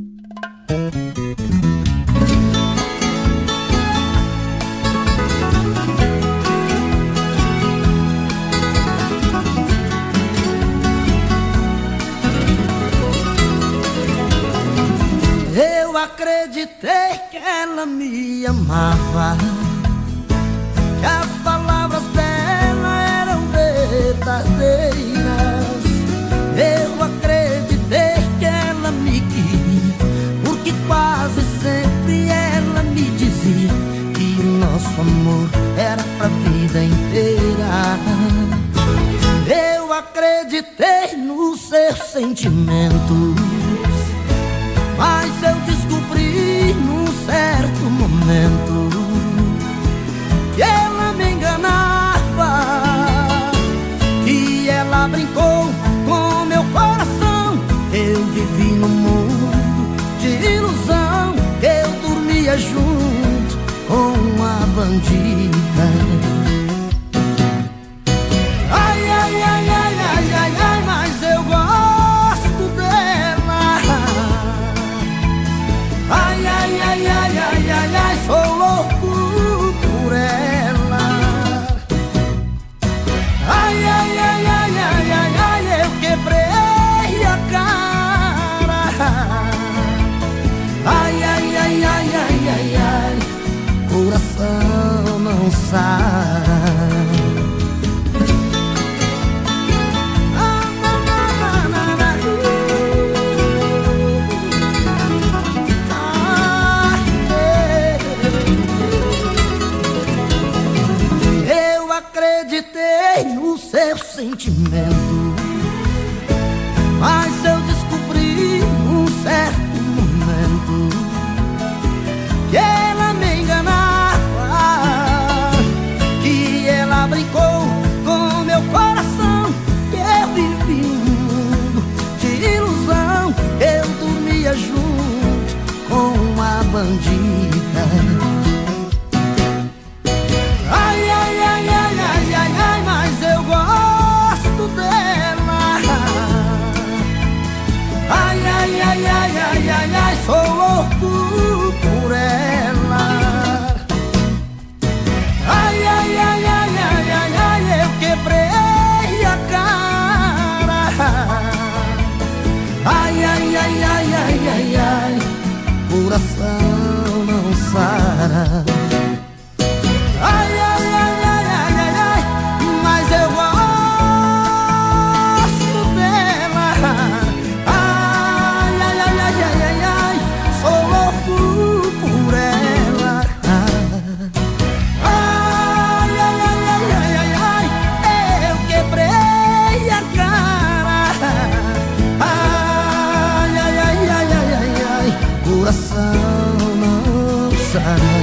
Eu acreditei que ela me amava Que acreditei nos seus sentimentos mas eu descobri num certo momento Que ela me enganava Que ela brincou com meu coração. Eu vivi num mundo de ilusão Eu dormia junto com uma bandida sai. Eu acreditei no seu sentimento, bandida. Ai, ai, ai, ai, ai, ai, ai, mas eu gosto dela. Ai, ai, ai, ai, ai, ai, ai, sou louco por ela. Ai, ai, ai, ai, ai, ai, ai, eu quebrei a cara. Ai, ai, ai, ai, ai, ai, ai, coração. side.